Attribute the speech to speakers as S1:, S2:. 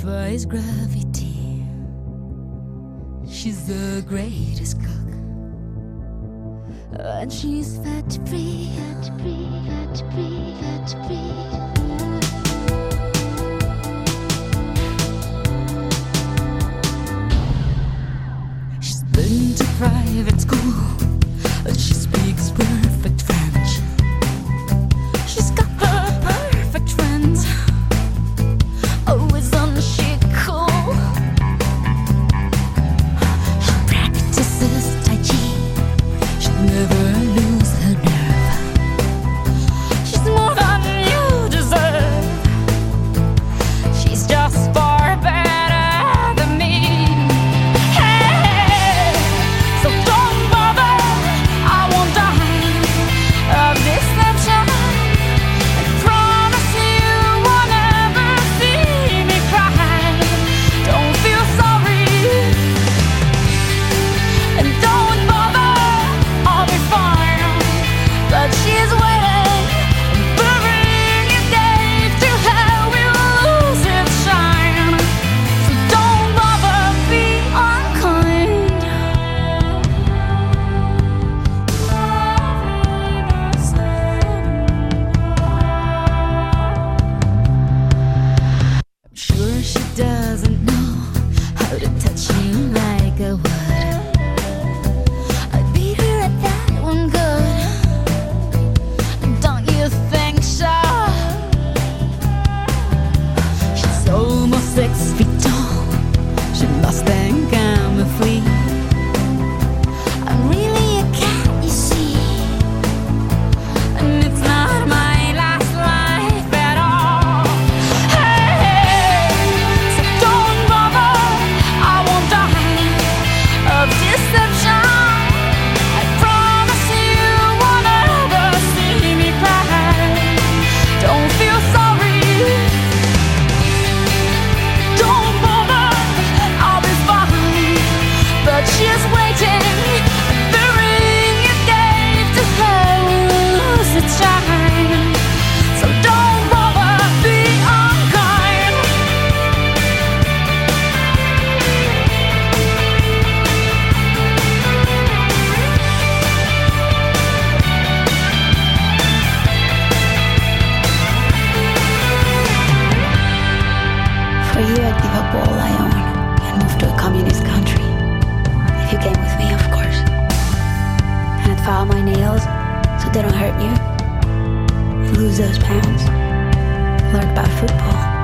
S1: defies gravity. She's the greatest cook. And she's fat free, fat free, fat free, fat free. She's been to private school, and she speaks French.
S2: give up all I own and move to a communist country. If you came with me, of course. And I'd file my nails so they don't hurt you. And lose those pounds. Learn about football.